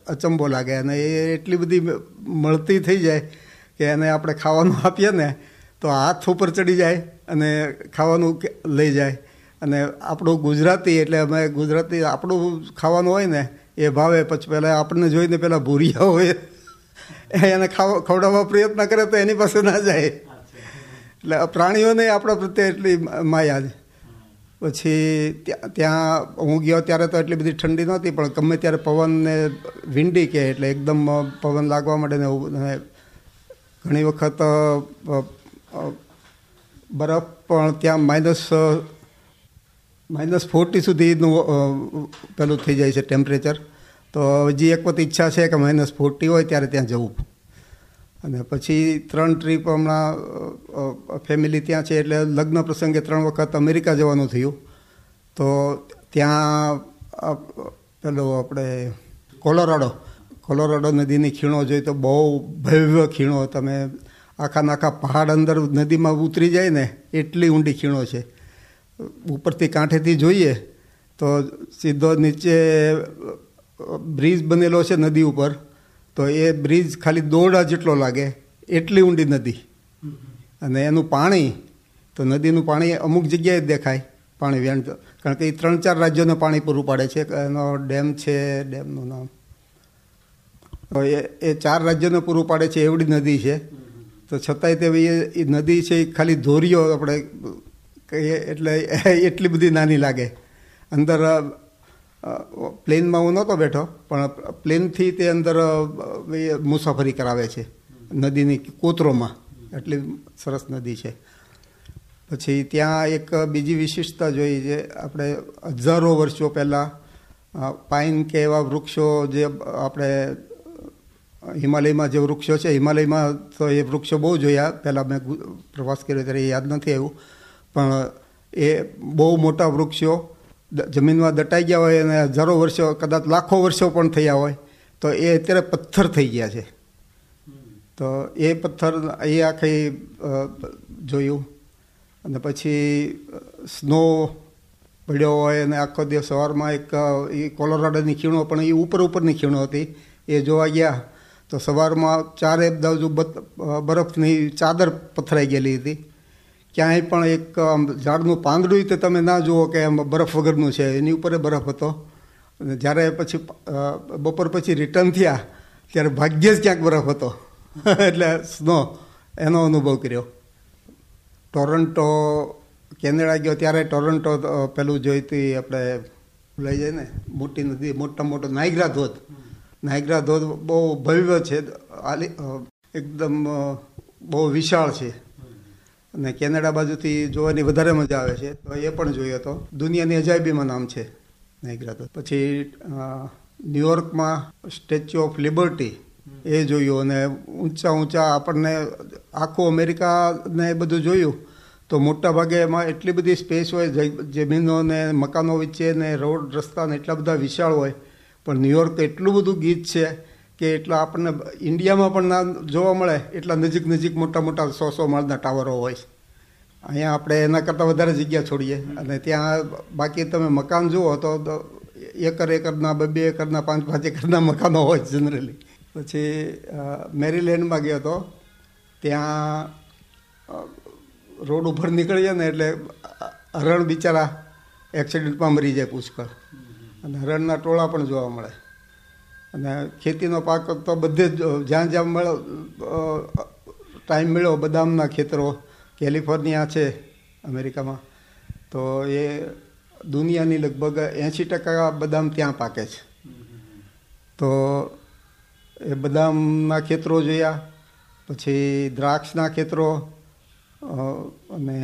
Speaker 3: અચંબો લાગે અને એ એટલી બધી મળતી થઈ જાય કે એને આપણે ખાવાનું આપીએ ને, તો હાથ ઉપર ચડી જાય અને ખાવાનું લઈ જાય. અને આપણું ગુજરાતી એટલે અમે ગુજરાતી આપણું ખાવાનું હોય ને, એ ભાવે. પછી પહેલાં આપણને જોઈને પહેલાં ભૂરિયા હોય. એને ખાવા, ખવડાવવા પ્રયત્ન કરે તો એની પાસે ના જાય. એટલે પ્રાણીઓને આપણા પ્રત્યે એટલી માયા છે. પછી ત્યાં હું ગયો ત્યારે તો એટલી બધી ઠંડી નહોતી, પણ ગમે ત્યારે પવનને વિંડી કે એટલે એકદમ પવન લાગવા માંડે ને ઘણી વખત બરફ પણ ત્યાં માઇનસ માઇનસ ફોર્ટી સુધીનું પેલું થઈ જાય છે ટેમ્પરેચર તો હજી એક વખત ઈચ્છા છે કે માઇનસ ફોર્ટી હોય ત્યારે ત્યાં જવું. અને પછી ત્રણ ટ્રીપ હમણાં ફેમિલી ત્યાં છે એટલે લગ્ન પ્રસંગે ત્રણ વખત અમેરિકા જવાનું થયું. તો ત્યાં પેલો આપણે, કોલોરાડો કોલોરાડો નદીની ખીણો જોઈ તો બહુ ભવ્ય ખીણો. તમે આખા નાખા પહાડ અંદર નદીમાં ઉતરી જાય ને, એટલી ઊંડી ખીણો છે. ઉપરથી કાંઠેથી જોઈએ તો સીધો નીચે બ્રિજ બનેલો છે નદી ઉપર. તો એ બ્રિજ ખાલી દોરડા જેટલો લાગે, એટલી ઊંડી નદી. અને એનું પાણી, તો નદીનું પાણી અમુક જગ્યાએ દેખાય, પાણી વેણ, કારણ કે એ ત્રણ ચાર રાજ્યોને પાણી પૂરું પાડે છે. એનો ડેમ છે, ડેમનું નામ એ ચાર રાજ્યોને પૂરું પાડે છે, એવડી નદી છે. તો છતાંય તે એ નદી છે એ ખાલી ધોરીઓ આપણે કહીએ એટલે એટલી બધી નાની લાગે. અંદર પ્લેનમાં હું નહોતો બેઠો, પણ પ્લેનથી તે અંદર મુસાફરી કરાવે છે, નદીની કોતરોમાં. એટલી સરસ નદી છે. પછી ત્યાં એક બીજી વિશિષ્ટતા જોઈ છે આપણે હજારો વર્ષો પહેલાં પાઇન કે એવા વૃક્ષો જે આપણે હિમાલયમાં જે વૃક્ષો છે, હિમાલયમાં તો એ વૃક્ષો બહુ જોયા. પહેલાં મેં પ્રવાસ કર્યો ત્યારે એ યાદ નથી આવ્યું. પણ એ બહુ મોટા વૃક્ષો જમીનમાં દટાઈ ગયા હોય અને હજારો વર્ષો, કદાચ લાખો વર્ષો પણ થયા હોય, તો એ અત્યારે પથ્થર થઈ ગયા છે. તો એ પથ્થર એ આખી જોયું. અને પછી સ્નો પડ્યો હોય અને આખો દિવસ સવારમાં એક એ કોલોરાડોની ખીણો પણ એ ઉપર ઉપરની ખીણો હતી. એ જોવા ગયા. તો સવારમાં ચારે બાજુ બરફની ચાદર પથરાઈ ગયેલી હતી. ક્યાંય પણ એક, આમ, ઝાડનું પાંદડું તે તમે ના જુઓ કે આમ બરફ વગરનું છે. એની ઉપર બરફ હતો. અને જ્યારે પછી બપોર પછી રિટર્ન થયા, ત્યારે ભાગ્યે જ ક્યાંક બરફ હતો. એટલે સ્નો એનો અનુભવ કર્યો. ટોરન્ટો કેનેડા ગયો ત્યારે ટોરન્ટો પેલું જોઈતી આપણે લઈ જાય ને મોટી નદી મોટા મોટો નાયગ્રા ધોધ. નાયગ્રા ધોધ બહુ ભવ્ય છે. એકદમ બહુ વિશાળ છે. અને કેનેડા બાજુથી જોવાની વધારે મજા આવે છે. તો એ પણ જોઈએ તો. દુનિયાની અજાયબીમાં નામ છે નાયગ્રા ધોધ. પછી ન્યુયોર્કમાં સ્ટેચ્યુ ઓફ લિબર્ટી એ જોયું અને ઊંચા ઊંચા આપણને આખું અમેરિકાને એ બધું જોયું. તો મોટા ભાગે એમાં એટલી બધી સ્પેસ હોય જમીનો ને મકાનો વચ્ચે ને રોડ રસ્તા ને એટલા બધા વિશાળ હોય પણ ન્યુયોર્ક એટલું બધું ગીત છે કે એટલા આપણને ઇન્ડિયામાં પણ ના જોવા મળે, એટલા નજીક નજીક મોટા મોટા સો સો માળના ટાવરો હોય. અહીંયા આપણે એના કરતાં વધારે જગ્યા છોડીએ. અને ત્યાં બાકી તમે મકાન જુઓ તો એકર એકરના બે બે એકરના પાંચ પાંચ એકરના મકાનો હોય જનરલી પછી મેરીલેન્ડમાં ગયો હતો ત્યાં રોડ ઉપર નીકળીએ ને એટલે હરણ બિચારા એક્સિડન્ટમાં મરી જાય પુષ્કળ અને હરણના ટોળા પણ જોવા મળે. અને ખેતીનો પાક તો બધે જ જ્યાં જ્યાં મળે ટાઈમ મળ્યો, બદામના ખેતરો, કેલિફોર્નિયા છે અમેરિકામાં, તો એ દુનિયાની લગભગ એંશી ટકા બદામ ત્યાં પાકે છે. તો એ બદામના ખેતરો જોયા, પછી દ્રાક્ષના ખેતરો અને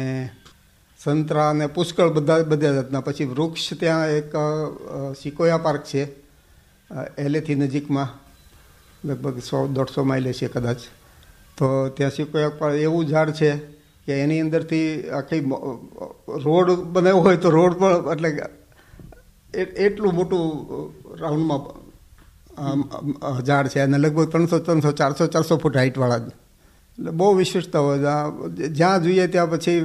Speaker 3: સંતરા અને પુષ્કળ બધા બધા જાતના. પછી વૃક્ષ ત્યાં એક સિકોયા પાર્ક છે. એલેથી નજીકમાં. લગભગ સો, દોઢસો માઇલે છે કદાચ. તો ત્યાં સિકોયા પાર્ક એવું ઝાડ છે કે એની અંદરથી આખી રોડ બનાવ્યો હોય તો રોડ પણ એટલે એટલું મોટું રાઉન્ડમાં ઝાડ છે. અને લગભગ ત્રણસો ત્રણસો, ચારસો ચારસો ફૂટ હાઇટવાળા એટલે બહુ વિશિષ્ટતા હોય. જ્યાં- જોઈએ ત્યાં પછી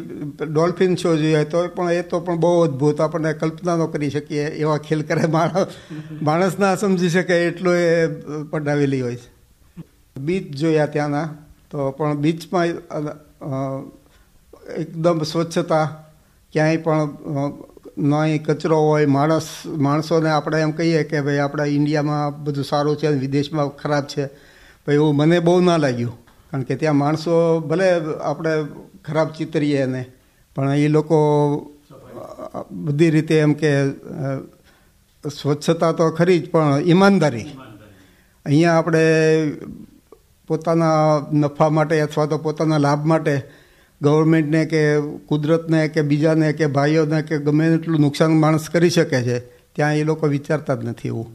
Speaker 3: ડોલ્ફિન શો જોઈએ, તો પણ એ તો પણ બહુ અદ્ભુત. આપણને કલ્પના ન કરી શકીએ એવા ખેલ કરે માણસ. માણસ ના સમજી શકે એટલું એ પડાવેલી હોય છે. બીચ જોયા ત્યાંના, તો પણ બીચમાં એકદમ સ્વચ્છતા, ક્યાંય પણ નહીં કચરો હોય, માણસ, માણસોને આપણે એમ કહીએ કે ભાઈ આપણા ઇન્ડિયામાં બધું સારું છે વિદેશમાં ખરાબ છે. ભાઈ એવું મને બહુ ના લાગ્યું. કારણ કે ત્યાં માણસો ભલે આપણે ખરાબ ચિતરીએ એને, પણ એ લોકો બધી રીતે એમ કે સ્વચ્છતા તો ખરી જ, પણ ઈમાનદારી. અહીંયા આપણે પોતાના નફા માટે અથવા તો પોતાના લાભ માટે ગવર્મેન્ટને કે કુદરતને કે બીજાને કે ભાઈઓને કે ગમે એટલું નુકસાન માણસ કરી શકે છે, ત્યાં એ લોકો વિચારતા જ નથી એવું.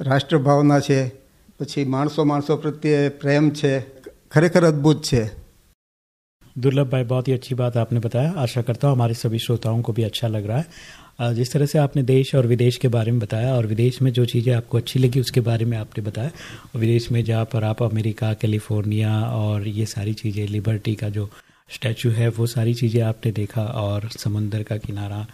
Speaker 3: રાષ્ટ્રભાવના છે, પછી માણસો માણસો પ્રત્યે પ્રેમ છે. ખરેખર અદ્ભુત છે
Speaker 2: दुर्लभ भाई बहुत ही अच्छी बात आपने बताया आशा करता हूँ हमारे सभी श्रोताओं को भी अच्छा लग रहा है अ, जिस तरह से आपने देश और विदेश के बारे में बताया और विदेश में जो चीज़ें आपको अच्छी लगी उसके बारे में आपने बताया और विदेश में जहाँ पर आप अमेरिका कैलिफोर्निया और ये सारी चीज़ें लिबर्टी का जो स्टैचू है वो सारी चीज़ें आपने देखा और समंदर का किनारा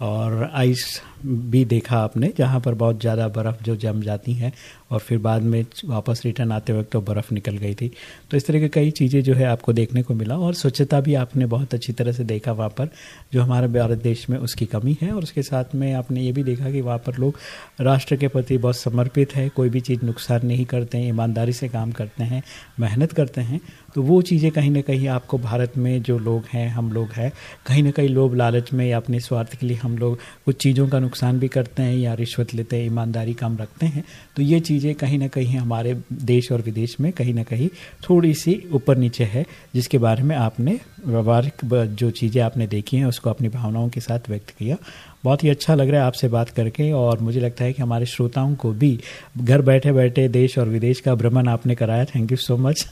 Speaker 2: और आइस भी देखा आपने, जहाँ पर बहुत ज़्यादा बर्फ़ जो जम जाती हैं और फिर बाद में वापस रिटर्न आते वक्त तो बर्फ़ निकल गई थी। तो इस तरह की कई चीज़ें जो है आपको देखने को मिला और स्वच्छता भी आपने बहुत अच्छी तरह से देखा वहाँ पर, जो हमारे भारत देश में उसकी कमी है। और उसके साथ में आपने ये भी देखा कि वहाँ पर लोग राष्ट्र के प्रति बहुत समर्पित है, कोई भी चीज़ नुकसान नहीं करते हैं, ईमानदारी से काम करते हैं, मेहनत करते हैं तो वो चीज़ें कहीं ना कहीं आपको भारत में जो लोग हैं, हम लोग हैं, कहीं ना कहीं लोभ लालच में या अपने स्वार्थ के लिए हम लोग कुछ चीज़ों का नुकसान भी करते हैं या रिश्वत लेते हैं, ईमानदारी काम रखते हैं तो ये चीज़ें कहीं ना कहीं हमारे देश और विदेश में कहीं ना कहीं थोड़ी सी ऊपर नीचे है, जिसके बारे में आपने व्यवहारिक जो चीज़ें आपने देखी हैं, उसको अपनी भावनाओं के साथ व्यक्त किया बहुत ही अच्छा लग रहा है आपसे बात करके और मुझे लगता है कि हमारे श्रोताओं को भी घर बैठे बैठे देश और विदेश का भ्रमण आपने कराया थैंक यू सो मच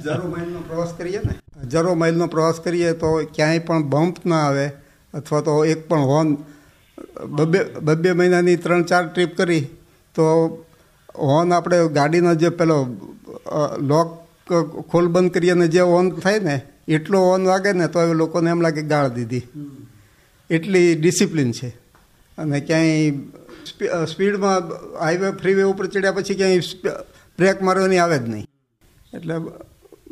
Speaker 3: હજારો માઇલનો પ્રવાસ કરીએ ને હજારો માઇલનો પ્રવાસ કરીએ તો ક્યાંય પણ બમ્પ ના આવે અથવા તો એક પણ હોર્ન બબે બબે મહિનાની ત્રણ ચાર ટ્રીપ કરી તો હોર્ન આપણે ગાડીનો જે પેલો લોક ખોલ બંધ કરીએ અને જે ઓન થાય ને એટલો ઓન વાગે ને તો એ લોકોને એમ લાગે ગાળ દીધી એટલી ડિસિપ્લિન છે અને ક્યાંય સ્પી- અ, સ્પીડમાં હાઈવે ફ્રીવે ઉપર ચડ્યા પછી ક્યાંય સ્પ- બ્રેક મારવાની આવે જ નહીં એટલે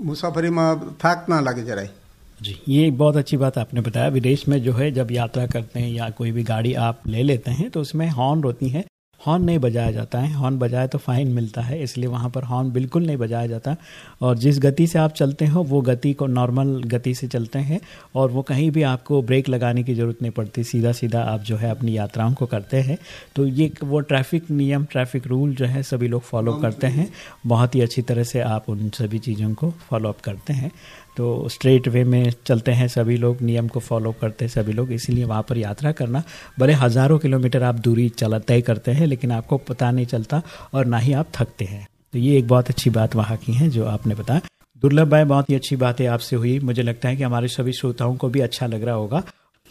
Speaker 3: મુસાફરીમાં થાક ના લાગે જરાય
Speaker 2: जी ये बहुत अच्छी बात आपने बताया विदेश में जो है जब यात्रा करते हैं या कोई भी गाड़ी आप ले लेते हैं तो उसमें हॉर्न होती है हॉर्न नहीं बजाया जाता है। हॉर्न बजाए तो फाइन मिलता है इसलिए वहाँ पर हॉर्न बिल्कुल नहीं बजाया जाता। और जिस गति से आप चलते हो वो गति को नॉर्मल गति से चलते हैं और वो कहीं भी आपको ब्रेक लगाने की ज़रूरत नहीं पड़ती। सीधा सीधा आप जो है अपनी यात्राओं को करते हैं। तो ये वो ट्रैफ़िक नियम ट्रैफ़िक रूल जो है सभी लोग फॉलो करते हैं। बहुत ही अच्छी तरह से आप उन सभी चीज़ों को फॉलो अप करते हैं। तो स्ट्रेट वे में चलते हैं सभी लोग नियम को फॉलो करते हैं सभी लोग। इसीलिए वहाँ पर यात्रा करना बड़े हज़ारों किलोमीटर आप दूरी चला तय करते हैं लेकिन आपको पता नहीं चलता और ना ही आप थकते हैं तो ये एक बहुत अच्छी बात वहाँ की है जो आपने बताया दुर्लभ भाई बहुत ही अच्छी बातें आपसे हुई मुझे लगता है कि हमारे सभी श्रोताओं को भी अच्छा लग रहा होगा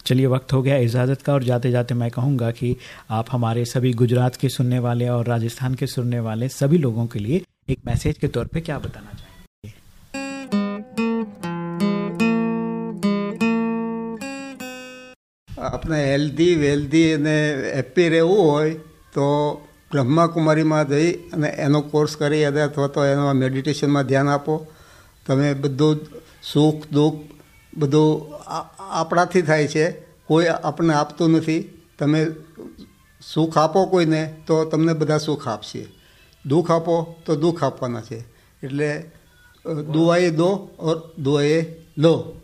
Speaker 2: चलिए वक्त हो गया इजाज़त का और जाते जाते मैं कहूँगा कि आप हमारे सभी गुजरात के सुनने वाले और राजस्थान के सुनने वाले सभी लोगों के लिए एक मैसेज के तौर पे क्या बताना चाहेंगे
Speaker 3: આપણે હેલ્ધી વેલ્ધી અને હેપી રહેવું હોય તો બ્રહ્માકુમારીમાં જઈ અને એનો કોર્સ કરી અને અથવા તો એનો મેડિટેશનમાં ધ્યાન આપો. તમે બધું સુખ, દુઃખ બધું આપણાથી થાય છે. કોઈ આપણને આપતું નથી. તમે સુખ આપો કોઈને તો તમને બધા સુખ આપશે. દુઃખ આપો તો દુઃખ આપવાના છે. એટલે દુઆએ દો ઓર દુઆએ લો.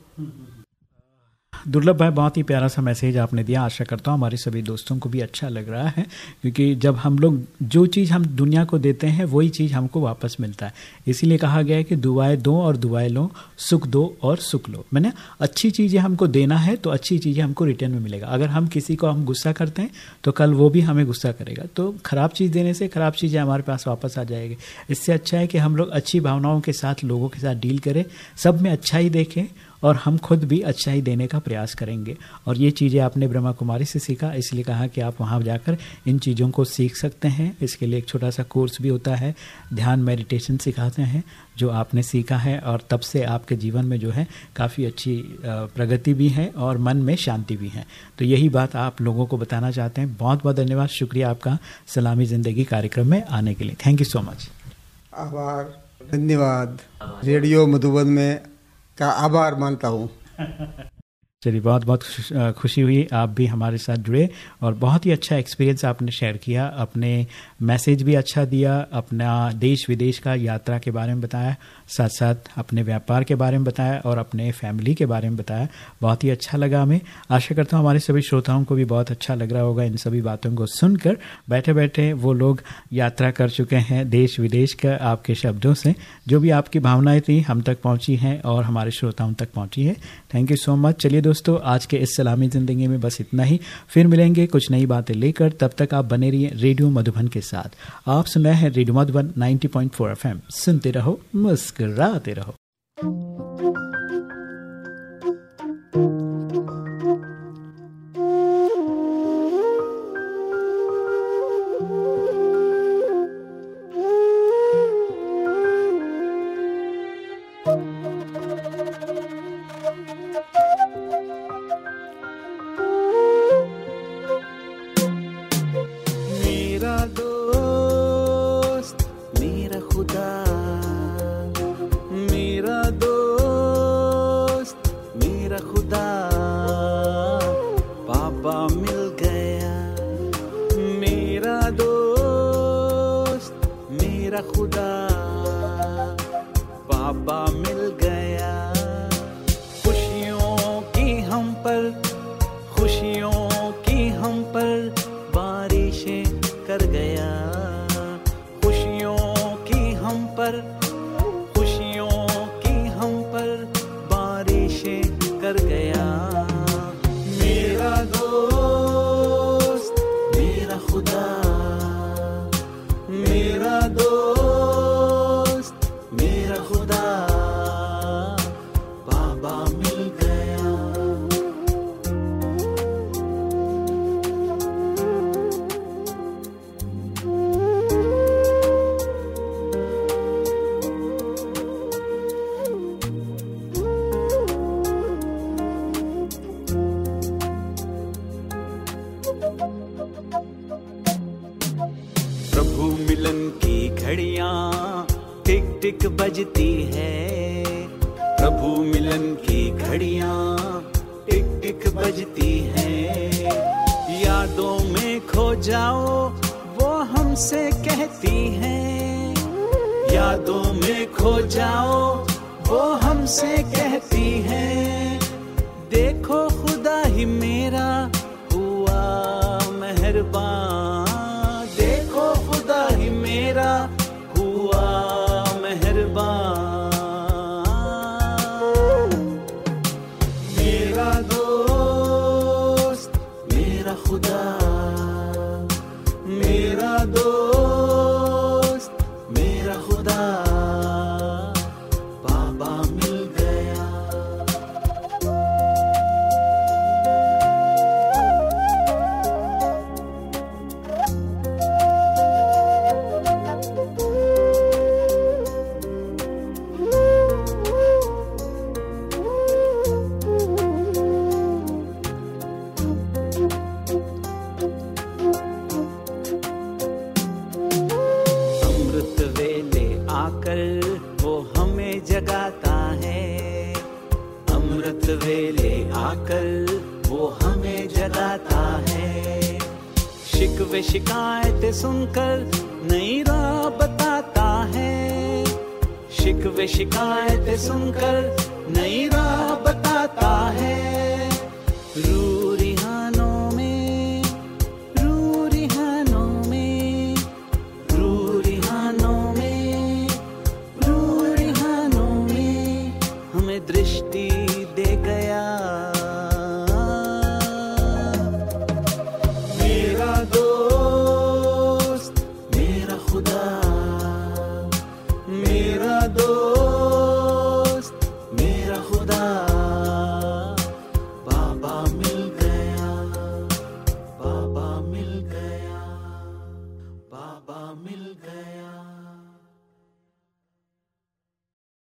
Speaker 2: दुर्लभ भाई बहुत ही प्यारा सा मैसेज आपने दिया। आशा करता हूँ हमारे सभी दोस्तों को भी अच्छा लग रहा है, क्योंकि जब हम लोग जो चीज़ हम दुनिया को देते हैं, वही चीज़ हमको वापस मिलता है। इसीलिए कहा गया है कि दुआएँ दो और दुआएँ लो, सुख दो और सुख लो। मैंने अच्छी चीज़ें हमको देना है तो अच्छी चीज़ें हमको रिटर्न में मिलेगा। अगर हम किसी को हम गुस्सा करते हैं तो कल वो भी हमें गुस्सा करेगा। तो खराब चीज़ देने से खराब चीज़ें हमारे पास वापस आ जाएगी। इससे अच्छा है कि हम लोग अच्छी भावनाओं के साथ, लोगों के साथ डील करें। सब में अच्छाई देखें और हम खुद भी अच्छाई देने का प्रयास करेंगे। और ये चीज़ें आपने ब्रह्मा कुमारी से सीखा, इसलिए कहा कि आप वहाँ जाकर इन चीज़ों को सीख सकते हैं। इसके लिए एक छोटा सा कोर्स भी होता है, ध्यान मेडिटेशन सिखाते हैं, जो आपने सीखा है और तब से आपके जीवन में जो है काफ़ी अच्छी प्रगति भी है और मन में शांति भी है। तो यही बात आप लोगों को बताना चाहते हैं। बहुत बहुत धन्यवाद। शुक्रिया आपका सलामी ज़िंदगी कार्यक्रम में आने के लिए। Thank you so much.
Speaker 3: आभार। धन्यवाद। रेडियो मधुबन में का आभार मानता हूँ।
Speaker 2: चलिए, बहुत बहुत खुश- हुई, आप भी हमारे साथ जुड़े और बहुत ही अच्छा एक्सपीरियंस आपने शेयर किया, अपने मैसेज भी अच्छा दिया, अपना देश विदेश का यात्रा के बारे में बताया। साथ साथ अपने व्यापार के बारे में बताया और अपने फैमिली के बारे में बताया। बहुत ही अच्छा लगा हमें। आशा करता हूँ हमारे सभी श्रोताओं को भी बहुत अच्छा लग रहा होगा इन सभी बातों को सुनकर। बैठे बैठे वो लोग यात्रा कर चुके हैं देश विदेश का आपके शब्दों से। जो भी आपकी भावनाएँ थी, हम तक पहुँची हैं और हमारे श्रोताओं तक पहुँची है। थैंक यू सो मच चलिए दोस्तों, आज के इस सलामी ज़िंदगी में बस इतना ही। फिर मिलेंगे कुछ नई बातें लेकर। तब तक आप बने रहिए रेडियो मधुबन के साथ। आप सुन रहे हैं रेडियो मधुबन 90.4 एफएम। सुनते रहो मुस्कुराते रहो।
Speaker 5: पापा मिल गया। मेरा दोस्त मेरा खुदा।
Speaker 4: जाओ, वो हमसे कहती है, देखो खुदा ही मेरा हुआ मेहरबान। देखो खुदा ही मेरा हुआ मेहरबान। मेरा दोस्त, मेरा खुदा।